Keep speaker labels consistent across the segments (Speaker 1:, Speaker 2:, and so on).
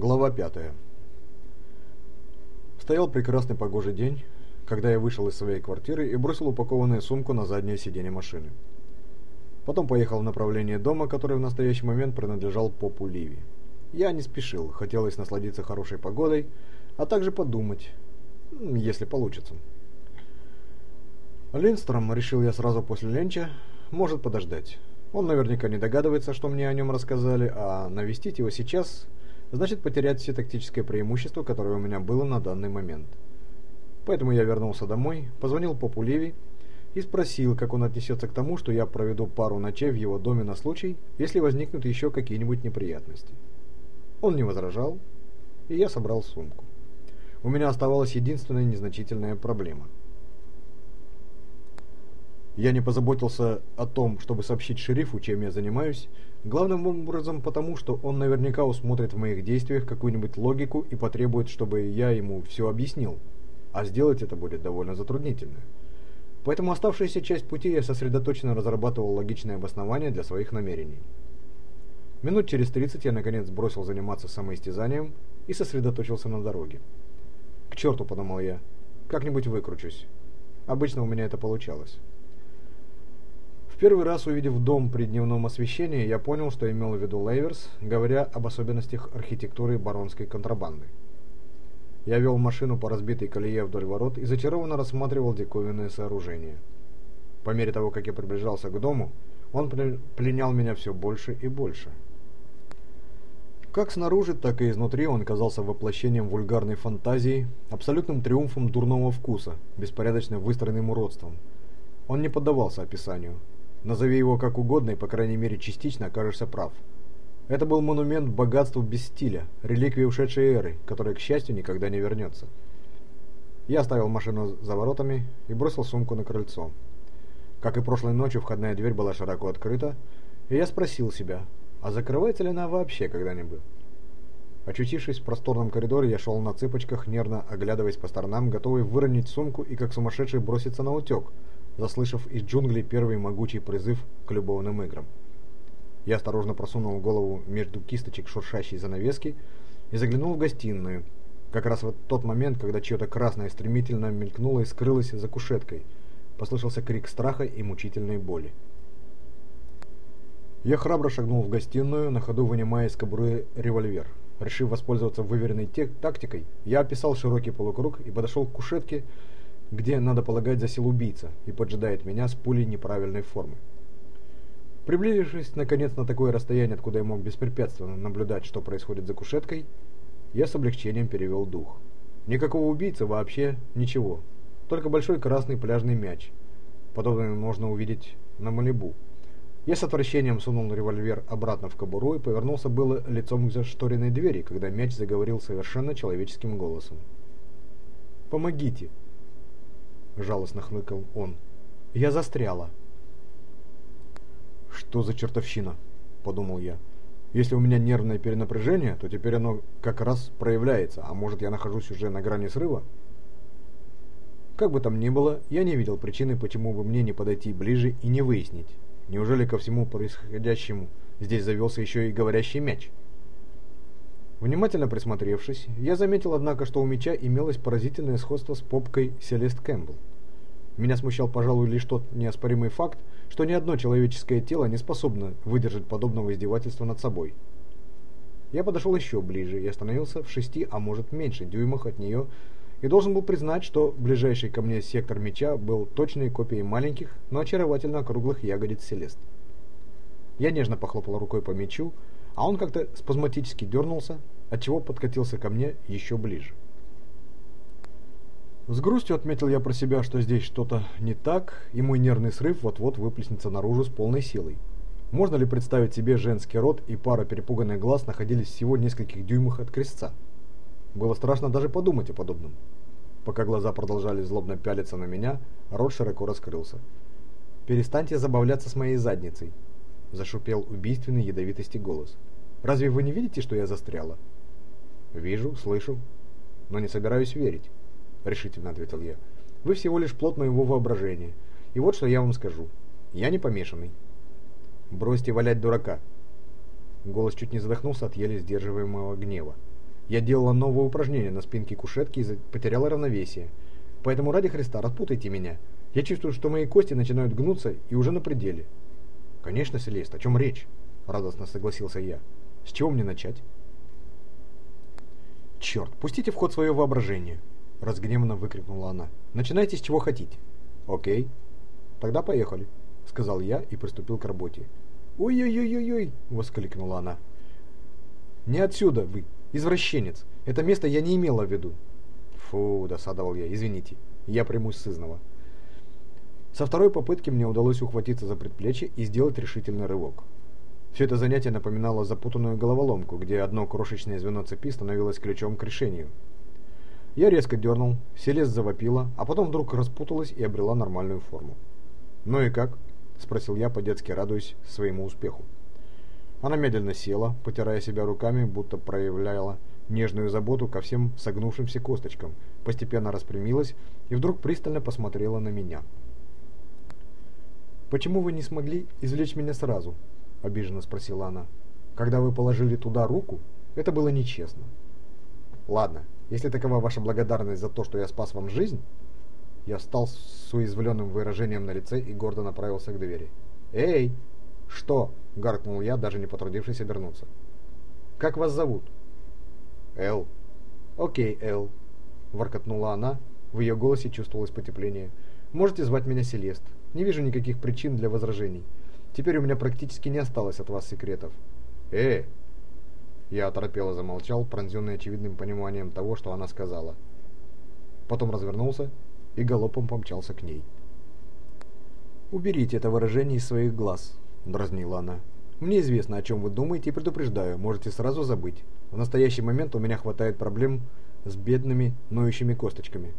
Speaker 1: Глава 5. Стоял прекрасный погожий день, когда я вышел из своей квартиры и бросил упакованную сумку на заднее сиденье машины. Потом поехал в направлении дома, который в настоящий момент принадлежал попу Ливи. Я не спешил, хотелось насладиться хорошей погодой, а также подумать, если получится. Линстром, решил я сразу после ленча, может подождать. Он наверняка не догадывается, что мне о нем рассказали, а навестить его сейчас значит потерять все тактическое преимущество, которое у меня было на данный момент. Поэтому я вернулся домой, позвонил Попу Леви и спросил, как он отнесется к тому, что я проведу пару ночей в его доме на случай, если возникнут еще какие-нибудь неприятности. Он не возражал, и я собрал сумку. У меня оставалась единственная незначительная проблема – я не позаботился о том, чтобы сообщить шерифу, чем я занимаюсь, главным образом потому, что он наверняка усмотрит в моих действиях какую-нибудь логику и потребует, чтобы я ему все объяснил, а сделать это будет довольно затруднительно. Поэтому оставшуюся часть пути я сосредоточенно разрабатывал логичное обоснование для своих намерений. Минут через 30 я наконец бросил заниматься самоистязанием и сосредоточился на дороге. «К черту», — подумал я, — «как-нибудь выкручусь». Обычно у меня это получалось первый раз увидев дом при дневном освещении, я понял, что имел в виду Лейверс, говоря об особенностях архитектуры баронской контрабанды. Я вел машину по разбитой колее вдоль ворот и зачарованно рассматривал диковинное сооружение. По мере того, как я приближался к дому, он пленял меня все больше и больше. Как снаружи, так и изнутри он казался воплощением вульгарной фантазии, абсолютным триумфом дурного вкуса, беспорядочно выстроенным уродством. Он не поддавался описанию. Назови его как угодно и, по крайней мере, частично окажешься прав. Это был монумент богатству без стиля, реликвия ушедшей эры, которая, к счастью, никогда не вернется. Я оставил машину за воротами и бросил сумку на крыльцо. Как и прошлой ночью, входная дверь была широко открыта, и я спросил себя, а закрывается ли она вообще когда-нибудь? Очутившись в просторном коридоре, я шел на цыпочках, нервно оглядываясь по сторонам, готовый выронить сумку и как сумасшедший броситься на утек – заслышав из джунглей первый могучий призыв к любовным играм. Я осторожно просунул голову между кисточек шуршащей занавески и заглянул в гостиную, как раз в тот момент, когда чье-то красное стремительно мелькнуло и скрылось за кушеткой. Послышался крик страха и мучительной боли. Я храбро шагнул в гостиную, на ходу вынимая из кобуры револьвер. Решив воспользоваться выверенной тактикой, я описал широкий полукруг и подошел к кушетке, где, надо полагать, засел убийца и поджидает меня с пулей неправильной формы. Приблизившись, наконец, на такое расстояние, откуда я мог беспрепятственно наблюдать, что происходит за кушеткой, я с облегчением перевел дух. Никакого убийцы вообще ничего, только большой красный пляжный мяч. Подобный можно увидеть на Малибу. Я с отвращением сунул револьвер обратно в кобуру и повернулся было лицом к зашторенной двери, когда мяч заговорил совершенно человеческим голосом. «Помогите!» — жалостно хныкал он. «Я застряла». «Что за чертовщина?» — подумал я. «Если у меня нервное перенапряжение, то теперь оно как раз проявляется, а может я нахожусь уже на грани срыва?» Как бы там ни было, я не видел причины, почему бы мне не подойти ближе и не выяснить, неужели ко всему происходящему здесь завелся еще и говорящий мяч. Внимательно присмотревшись, я заметил, однако, что у меча имелось поразительное сходство с попкой Селест Кэмпбелл. Меня смущал, пожалуй, лишь тот неоспоримый факт, что ни одно человеческое тело не способно выдержать подобного издевательства над собой. Я подошел еще ближе и остановился в шести, а может меньше, дюймах от нее, и должен был признать, что ближайший ко мне сектор меча был точной копией маленьких, но очаровательно округлых ягодиц Селест. Я нежно похлопал рукой по мечу, а он как-то спазматически дернулся, отчего подкатился ко мне еще ближе. С грустью отметил я про себя, что здесь что-то не так, и мой нервный срыв вот-вот выплеснется наружу с полной силой. Можно ли представить себе женский рот и пара перепуганных глаз находились всего в нескольких дюймах от крестца? Было страшно даже подумать о подобном. Пока глаза продолжали злобно пялиться на меня, рот широко раскрылся. «Перестаньте забавляться с моей задницей», – зашипел убийственный ядовитости голос. «Разве вы не видите, что я застряла?» «Вижу, слышу, но не собираюсь верить», — решительно ответил я. «Вы всего лишь плод моего воображения. И вот что я вам скажу. Я не помешанный». «Бросьте валять дурака». Голос чуть не задохнулся от еле сдерживаемого гнева. Я делала новое упражнение на спинке кушетки и потеряла равновесие. Поэтому ради Христа распутайте меня. Я чувствую, что мои кости начинают гнуться и уже на пределе. Конечно, Селест, о чем речь? Радостно согласился я. С чего мне начать? Черт, пустите в ход свое воображение. Разгневанно выкрикнула она. Начинайте с чего хотите. Окей. Тогда поехали, сказал я и приступил к работе. «Ой-ой-ой-ой-ой!» — воскликнула она. «Не отсюда вы, извращенец! Это место я не имела в виду!» «Фу!» — досадовал я. «Извините, я примусь сызного». Со второй попытки мне удалось ухватиться за предплечье и сделать решительный рывок. Все это занятие напоминало запутанную головоломку, где одно крошечное звено цепи становилось ключом к решению. Я резко дернул, селест завопила, а потом вдруг распуталась и обрела нормальную форму. «Ну и как?» — спросил я, по-детски радуясь своему успеху. Она медленно села, потирая себя руками, будто проявляла нежную заботу ко всем согнувшимся косточкам, постепенно распрямилась и вдруг пристально посмотрела на меня. «Почему вы не смогли извлечь меня сразу?» — обиженно спросила она. «Когда вы положили туда руку, это было нечестно». «Ладно, если такова ваша благодарность за то, что я спас вам жизнь, я встал с уязвленным выражением на лице и гордо направился к двери. «Эй!» «Что?» — гаркнул я, даже не потрудившись обернуться. «Как вас зовут?» «Эл». «Окей, Эл», — воркотнула она. В ее голосе чувствовалось потепление. «Можете звать меня Селест. Не вижу никаких причин для возражений. Теперь у меня практически не осталось от вас секретов». «Э!» Я оторопело замолчал, пронзенный очевидным пониманием того, что она сказала. Потом развернулся и галопом помчался к ней. «Уберите это выражение из своих глаз», — дразнила она. «Мне известно, о чем вы думаете, и предупреждаю, можете сразу забыть. В настоящий момент у меня хватает проблем с бедными ноющими косточками».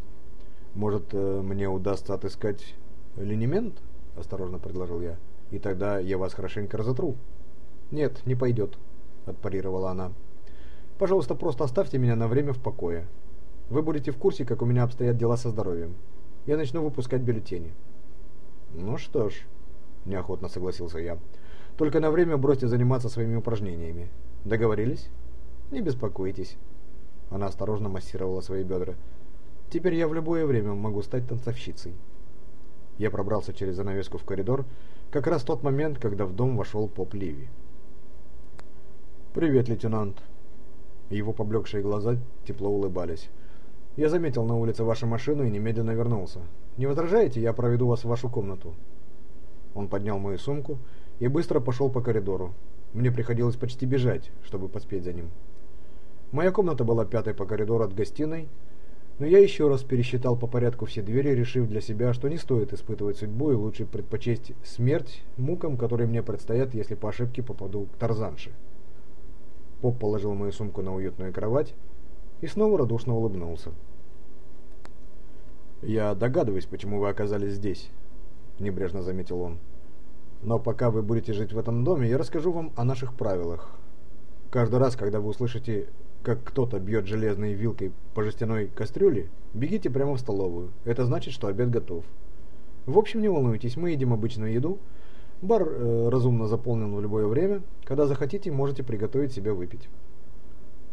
Speaker 1: «Может, э, мне удастся отыскать линемент?» — осторожно предложил я. «И тогда я вас хорошенько разотру». «Нет, не пойдет», — отпарировала она. «Пожалуйста, просто оставьте меня на время в покое. Вы будете в курсе, как у меня обстоят дела со здоровьем. Я начну выпускать бюллетени». «Ну что ж», — неохотно согласился я. «Только на время бросьте заниматься своими упражнениями. Договорились?» «Не беспокойтесь». Она осторожно массировала свои бедра. «Теперь я в любое время могу стать танцовщицей». Я пробрался через занавеску в коридор, как раз тот момент, когда в дом вошел поп Ливи. «Привет, лейтенант». Его поблекшие глаза тепло улыбались. Я заметил на улице вашу машину и немедленно вернулся. Не возражаете, я проведу вас в вашу комнату?» Он поднял мою сумку и быстро пошел по коридору. Мне приходилось почти бежать, чтобы поспеть за ним. Моя комната была пятой по коридору от гостиной, но я еще раз пересчитал по порядку все двери, решив для себя, что не стоит испытывать судьбу и лучше предпочесть смерть мукам, которые мне предстоят, если по ошибке попаду к Тарзанше. Поп положил мою сумку на уютную кровать и снова радушно улыбнулся. «Я догадываюсь, почему вы оказались здесь», — небрежно заметил он. «Но пока вы будете жить в этом доме, я расскажу вам о наших правилах. Каждый раз, когда вы услышите, как кто-то бьет железной вилкой по жестяной кастрюле, бегите прямо в столовую. Это значит, что обед готов. В общем, не волнуйтесь, мы едим обычную еду. Бар э, разумно заполнен в любое время. Когда захотите, можете приготовить себе выпить».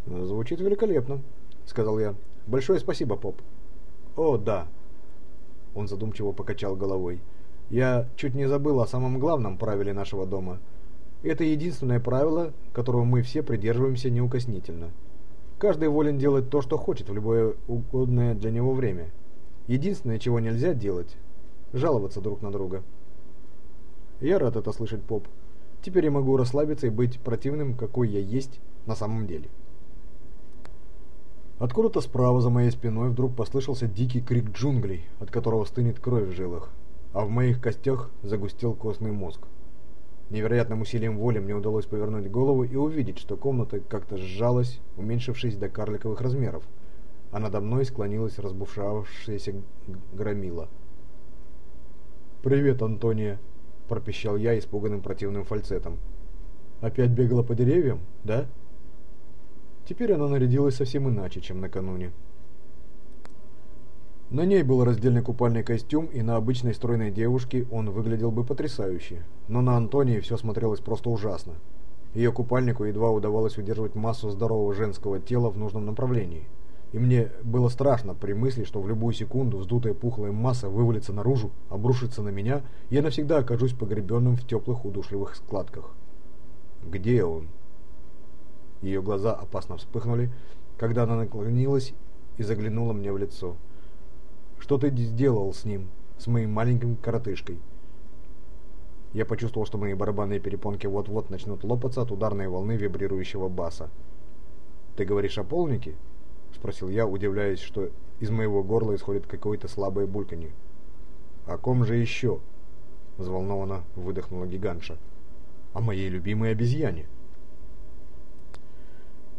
Speaker 1: «Звучит великолепно», сказал я. «Большое спасибо, Поп». «О, да». Он задумчиво покачал головой. «Я чуть не забыл о самом главном правиле нашего дома. Это единственное правило, которого мы все придерживаемся неукоснительно. Каждый волен делать то, что хочет в любое угодное для него время. Единственное, чего нельзя делать – жаловаться друг на друга». «Я рад это слышать, Поп. Теперь я могу расслабиться и быть противным, какой я есть на самом деле». Откуда-то справа за моей спиной вдруг послышался дикий крик джунглей, от которого стынет кровь в жилах, а в моих костях загустел костный мозг. Невероятным усилием воли мне удалось повернуть голову и увидеть, что комната как-то сжалась, уменьшившись до карликовых размеров, а надо мной склонилась разбушевавшаяся громила. «Привет, Антония!» – пропищал я испуганным противным фальцетом. «Опять бегала по деревьям, да?» Теперь она нарядилась совсем иначе, чем накануне. На ней был раздельный купальный костюм, и на обычной стройной девушке он выглядел бы потрясающе. Но на Антонии все смотрелось просто ужасно. Ее купальнику едва удавалось удерживать массу здорового женского тела в нужном направлении. И мне было страшно при мысли, что в любую секунду вздутая пухлая масса вывалится наружу, обрушится на меня, и я навсегда окажусь погребенным в теплых удушливых складках. «Где он?» Ее глаза опасно вспыхнули, когда она наклонилась и заглянула мне в лицо. «Что ты сделал с ним, с моим маленьким коротышкой?» Я почувствовал, что мои барабанные перепонки вот-вот начнут лопаться от ударной волны вибрирующего баса. «Ты говоришь о полнике?» — спросил я, удивляясь, что из моего горла исходит какое-то слабое бульканье. «О ком же еще?» — взволнованно выдохнула гигантша. «О моей любимой обезьяне».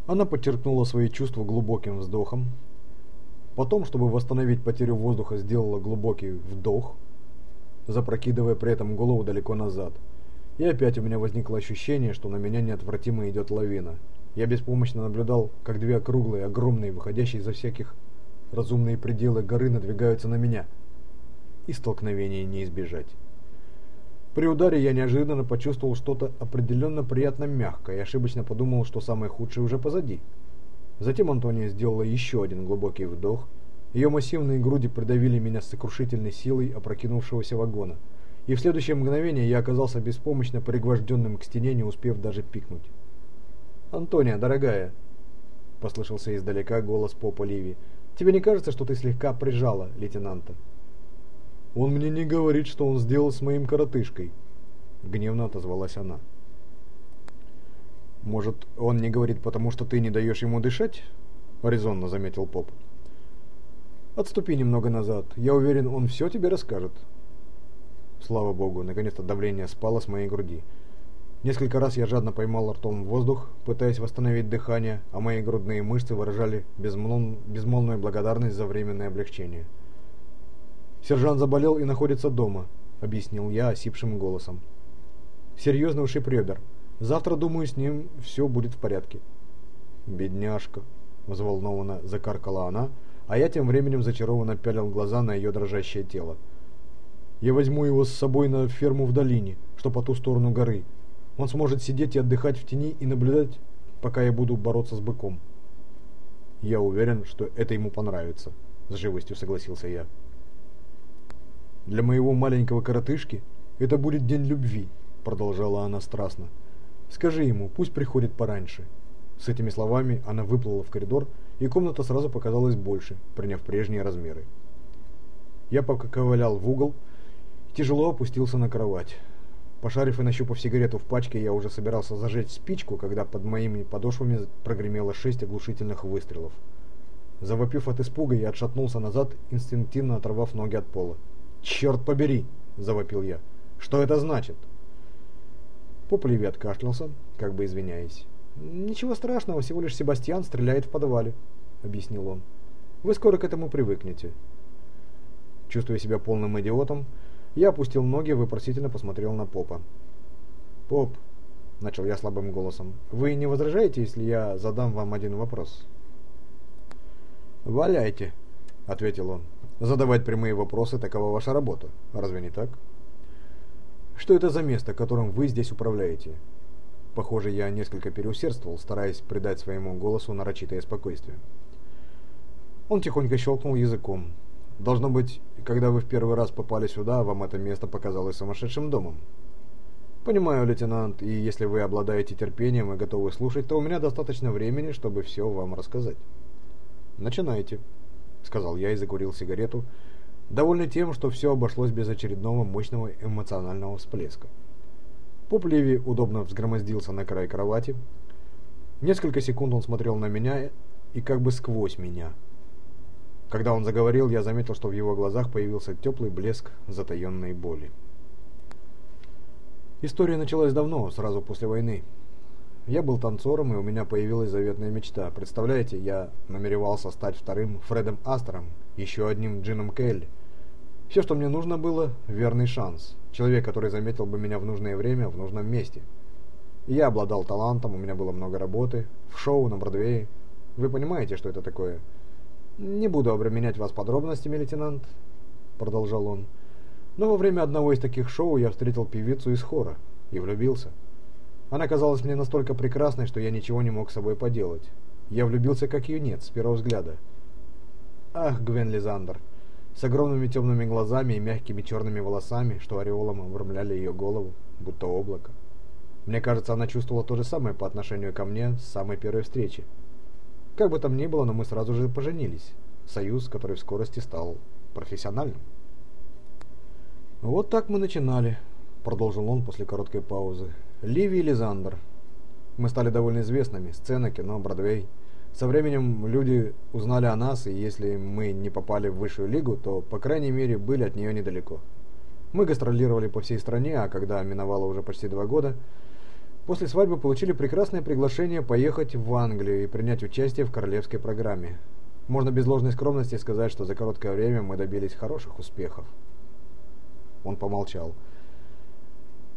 Speaker 1: Она подчеркнула свои чувства глубоким вздохом. Потом, чтобы восстановить потерю воздуха, сделала глубокий вдох — запрокидывая при этом голову далеко назад. И опять у меня возникло ощущение, что на меня неотвратимо идет лавина. Я беспомощно наблюдал, как две округлые, огромные, выходящие за всяких разумные пределы горы надвигаются на меня. И столкновения не избежать. При ударе я неожиданно почувствовал что-то определенно приятно мягкое и ошибочно подумал, что самое худшее уже позади. Затем Антония сделала еще один глубокий вдох – ее массивные груди придавили меня с сокрушительной силой опрокинувшегося вагона, и в следующее мгновение я оказался беспомощно пригвожденным к стене, не успев даже пикнуть. «Антония, дорогая!» — послышался издалека голос Попа Ливи. «Тебе не кажется, что ты слегка прижала лейтенанта?» «Он мне не говорит, что он сделал с моим коротышкой», — гневно отозвалась она. «Может, он не говорит, потому что ты не даешь ему дышать?» — резонно заметил Поп. Отступи немного назад. Я уверен, он все тебе расскажет. Слава богу, наконец-то давление спало с моей груди. Несколько раз я жадно поймал ртом воздух, пытаясь восстановить дыхание, а мои грудные мышцы выражали безмолв... безмолвную благодарность за временное облегчение. «Сержант заболел и находится дома», — объяснил я осипшим голосом. «Серьезно ушиб ребер. Завтра, думаю, с ним все будет в порядке». «Бедняжка», — взволнованно закаркала она, — а я тем временем зачарованно пялил глаза на ее дрожащее тело. «Я возьму его с собой на ферму в долине, что по ту сторону горы. Он сможет сидеть и отдыхать в тени и наблюдать, пока я буду бороться с быком». «Я уверен, что это ему понравится», — с живостью согласился я. «Для моего маленького коротышки это будет день любви», — продолжала она страстно. «Скажи ему, пусть приходит пораньше». С этими словами она выплыла в коридор, и комната сразу показалась больше, приняв прежние размеры. Я пока ковылял в угол тяжело опустился на кровать. Пошарив и нащупав сигарету в пачке, я уже собирался зажечь спичку, когда под моими подошвами прогремело шесть оглушительных выстрелов. Завопив от испуга, я отшатнулся назад, инстинктивно оторвав ноги от пола. «Черт побери!» – завопил я. «Что это значит?» Попливи откашлялся, как бы извиняясь. «Ничего страшного, всего лишь Себастьян стреляет в подвале», — объяснил он. «Вы скоро к этому привыкнете». Чувствуя себя полным идиотом, я опустил ноги и вопросительно посмотрел на Попа. «Поп», — начал я слабым голосом, — «вы не возражаете, если я задам вам один вопрос?» «Валяйте», — ответил он. «Задавать прямые вопросы — такова ваша работа. Разве не так?» «Что это за место, которым вы здесь управляете?» Похоже, я несколько переусердствовал, стараясь придать своему голосу нарочитое спокойствие. Он тихонько щелкнул языком. «Должно быть, когда вы в первый раз попали сюда, вам это место показалось сумасшедшим домом». «Понимаю, лейтенант, и если вы обладаете терпением и готовы слушать, то у меня достаточно времени, чтобы все вам рассказать». «Начинайте», — сказал я и закурил сигарету, довольный тем, что все обошлось без очередного мощного эмоционального всплеска. Поп Ливи удобно взгромоздился на край кровати. Несколько секунд он смотрел на меня и как бы сквозь меня. Когда он заговорил, я заметил, что в его глазах появился теплый блеск затаенной боли. История началась давно, сразу после войны. Я был танцором, и у меня появилась заветная мечта. Представляете, я намеревался стать вторым Фредом Астером, еще одним Джином Келли. Все, что мне нужно было – верный шанс. Человек, который заметил бы меня в нужное время, в нужном месте. Я обладал талантом, у меня было много работы, в шоу, на Бродвее. Вы понимаете, что это такое? Не буду обременять вас подробностями, лейтенант, продолжал он. Но во время одного из таких шоу я встретил певицу из хора и влюбился. Она казалась мне настолько прекрасной, что я ничего не мог с собой поделать. Я влюбился как юнец с первого взгляда. Ах, Гвен Лизандер! С огромными темными глазами и мягкими черными волосами, что ореолом обрамляли ее голову, будто облако. Мне кажется, она чувствовала то же самое по отношению ко мне с самой первой встречи. Как бы там ни было, но мы сразу же поженились. Союз, который в скорости стал профессиональным. «Вот так мы начинали», — продолжил он после короткой паузы. «Ливи и Лизандр. Мы стали довольно известными. Сцена, кино, Бродвей. Со временем люди узнали о нас, и если мы не попали в высшую лигу, то, по крайней мере, были от нее недалеко. Мы гастролировали по всей стране, а когда миновало уже почти два года, после свадьбы получили прекрасное приглашение поехать в Англию и принять участие в королевской программе. Можно без ложной скромности сказать, что за короткое время мы добились хороших успехов. Он помолчал.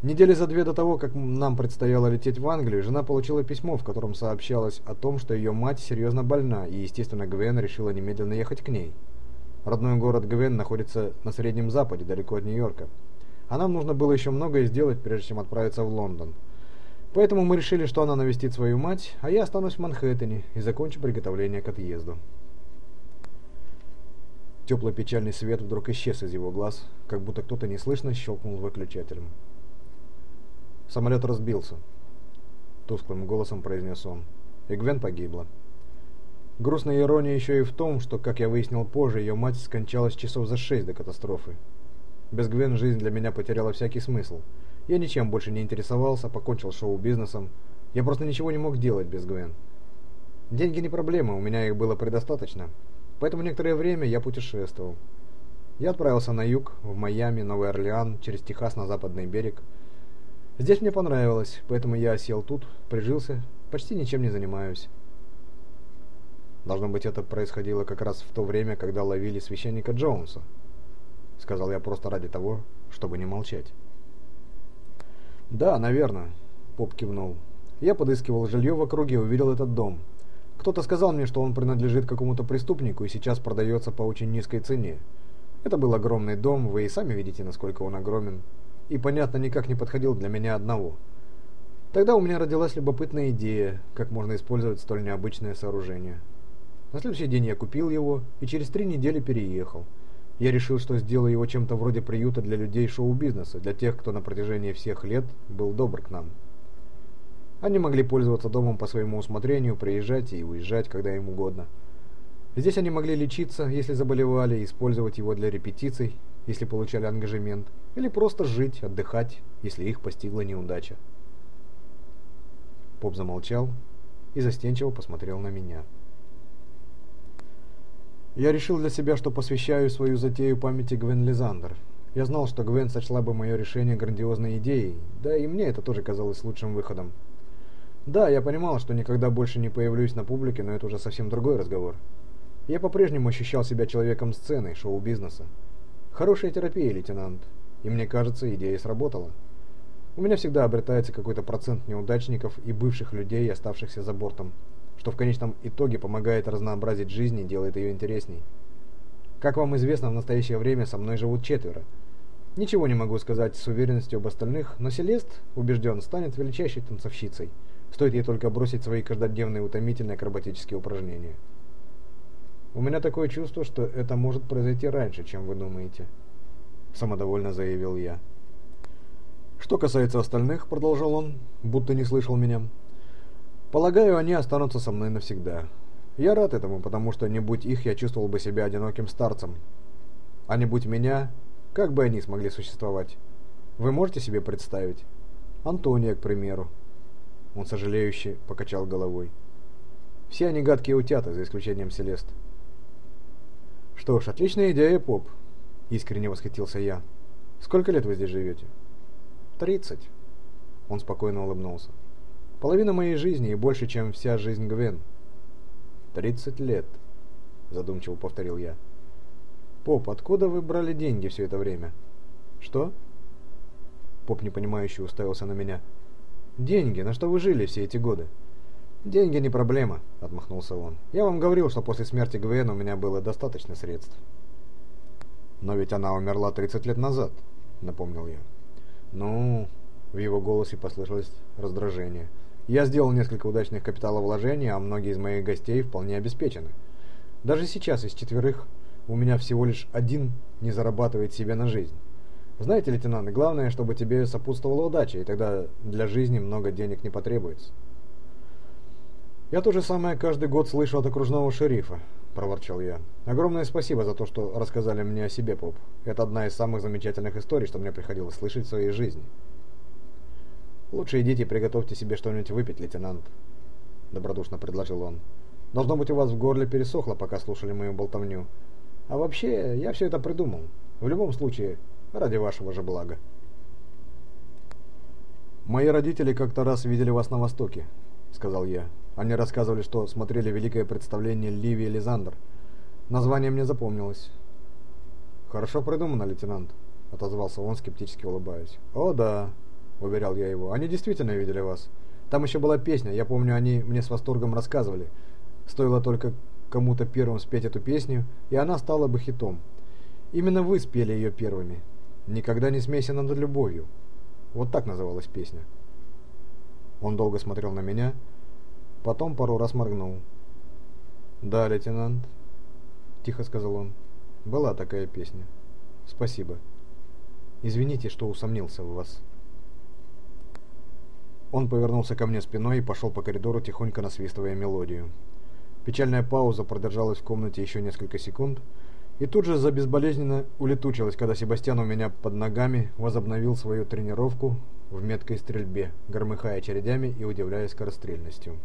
Speaker 1: Недели за две до того, как нам предстояло лететь в Англию, жена получила письмо, в котором сообщалось о том, что ее мать серьезно больна, и, естественно, Гвен решила немедленно ехать к ней. Родной город Гвен находится на Среднем Западе, далеко от Нью-Йорка. А нам нужно было еще многое сделать, прежде чем отправиться в Лондон. Поэтому мы решили, что она навестит свою мать, а я останусь в Манхэттене и закончу приготовление к отъезду. Теплый печальный свет вдруг исчез из его глаз, как будто кто-то неслышно щелкнул выключателем. Самолет разбился. Тусклым голосом произнес он. И Гвен погибла. Грустная ирония еще и в том, что, как я выяснил позже, ее мать скончалась часов за шесть до катастрофы. Без Гвен жизнь для меня потеряла всякий смысл. Я ничем больше не интересовался, покончил шоу-бизнесом. Я просто ничего не мог делать без Гвен. Деньги не проблема, у меня их было предостаточно. Поэтому некоторое время я путешествовал. Я отправился на юг, в Майами, Новый Орлеан, через Техас на западный берег – Здесь мне понравилось, поэтому я сел тут, прижился, почти ничем не занимаюсь. Должно быть, это происходило как раз в то время, когда ловили священника Джонса. Сказал я просто ради того, чтобы не молчать. Да, наверное, Поп кивнул. Я подыскивал жилье в округе и увидел этот дом. Кто-то сказал мне, что он принадлежит какому-то преступнику и сейчас продается по очень низкой цене. Это был огромный дом, вы и сами видите, насколько он огромен и, понятно, никак не подходил для меня одного. Тогда у меня родилась любопытная идея, как можно использовать столь необычное сооружение. На следующий день я купил его и через три недели переехал. Я решил, что сделаю его чем-то вроде приюта для людей шоу-бизнеса, для тех, кто на протяжении всех лет был добр к нам. Они могли пользоваться домом по своему усмотрению, приезжать и уезжать, когда им угодно. Здесь они могли лечиться, если заболевали, использовать его для репетиций, если получали ангажемент, или просто жить, отдыхать, если их постигла неудача. Поп замолчал и застенчиво посмотрел на меня. Я решил для себя, что посвящаю свою затею памяти Гвен Лизандер. Я знал, что Гвен сочла бы мое решение грандиозной идеей, да и мне это тоже казалось лучшим выходом. Да, я понимал, что никогда больше не появлюсь на публике, но это уже совсем другой разговор. Я по-прежнему ощущал себя человеком сцены, шоу-бизнеса. Хорошая терапия, лейтенант. И мне кажется, идея сработала. У меня всегда обретается какой-то процент неудачников и бывших людей, оставшихся за бортом, что в конечном итоге помогает разнообразить жизнь и делает ее интересней. Как вам известно, в настоящее время со мной живут четверо. Ничего не могу сказать с уверенностью об остальных, но Селест, убежден, станет величайшей танцовщицей. Стоит ей только бросить свои каждодневные утомительные акробатические упражнения. У меня такое чувство, что это может произойти раньше, чем вы думаете. Самодовольно заявил я. Что касается остальных, продолжал он, будто не слышал меня. Полагаю, они останутся со мной навсегда. Я рад этому, потому что не будь их, я чувствовал бы себя одиноким старцем. А не будь меня, как бы они смогли существовать? Вы можете себе представить? Антония, к примеру. Он сожалеюще покачал головой. Все они гадкие утята, за исключением Селест. «Что ж, отличная идея, Поп», — искренне восхитился я. «Сколько лет вы здесь живете?» «Тридцать». Он спокойно улыбнулся. «Половина моей жизни и больше, чем вся жизнь Гвен». «Тридцать лет», — задумчиво повторил я. «Поп, откуда вы брали деньги все это время?» «Что?» Поп непонимающе уставился на меня. «Деньги, на что вы жили все эти годы?» «Деньги не проблема», — отмахнулся он. «Я вам говорил, что после смерти Гвен у меня было достаточно средств». «Но ведь она умерла 30 лет назад», — напомнил я. «Ну...» В его голосе послышалось раздражение. «Я сделал несколько удачных капиталовложений, а многие из моих гостей вполне обеспечены. Даже сейчас из четверых у меня всего лишь один не зарабатывает себе на жизнь. Знаете, лейтенант, главное, чтобы тебе сопутствовала удача, и тогда для жизни много денег не потребуется». «Я то же самое каждый год слышу от окружного шерифа», — проворчал я. «Огромное спасибо за то, что рассказали мне о себе, Поп. Это одна из самых замечательных историй, что мне приходилось слышать в своей жизни». «Лучше идите и приготовьте себе что-нибудь выпить, лейтенант», — добродушно предложил он. «Должно быть, у вас в горле пересохло, пока слушали мою болтовню. А вообще, я все это придумал. В любом случае, ради вашего же блага». «Мои родители как-то раз видели вас на Востоке», — сказал я. Они рассказывали, что смотрели великое представление Ливии Лизандр. Название мне запомнилось. «Хорошо придумано, лейтенант», — отозвался он, скептически улыбаясь. «О, да», — уверял я его, — «они действительно видели вас. Там еще была песня, я помню, они мне с восторгом рассказывали. Стоило только кому-то первым спеть эту песню, и она стала бы хитом. Именно вы спели ее первыми. «Никогда не смейся над любовью». Вот так называлась песня. Он долго смотрел на меня, — Потом пару раз моргнул. «Да, лейтенант», — тихо сказал он. «Была такая песня. Спасибо. Извините, что усомнился в вас». Он повернулся ко мне спиной и пошел по коридору, тихонько насвистывая мелодию. Печальная пауза продержалась в комнате еще несколько секунд, и тут же за безболезненно улетучилась, когда Себастьян у меня под ногами возобновил свою тренировку в меткой стрельбе, громыхая чередями и удивляя скорострельностью.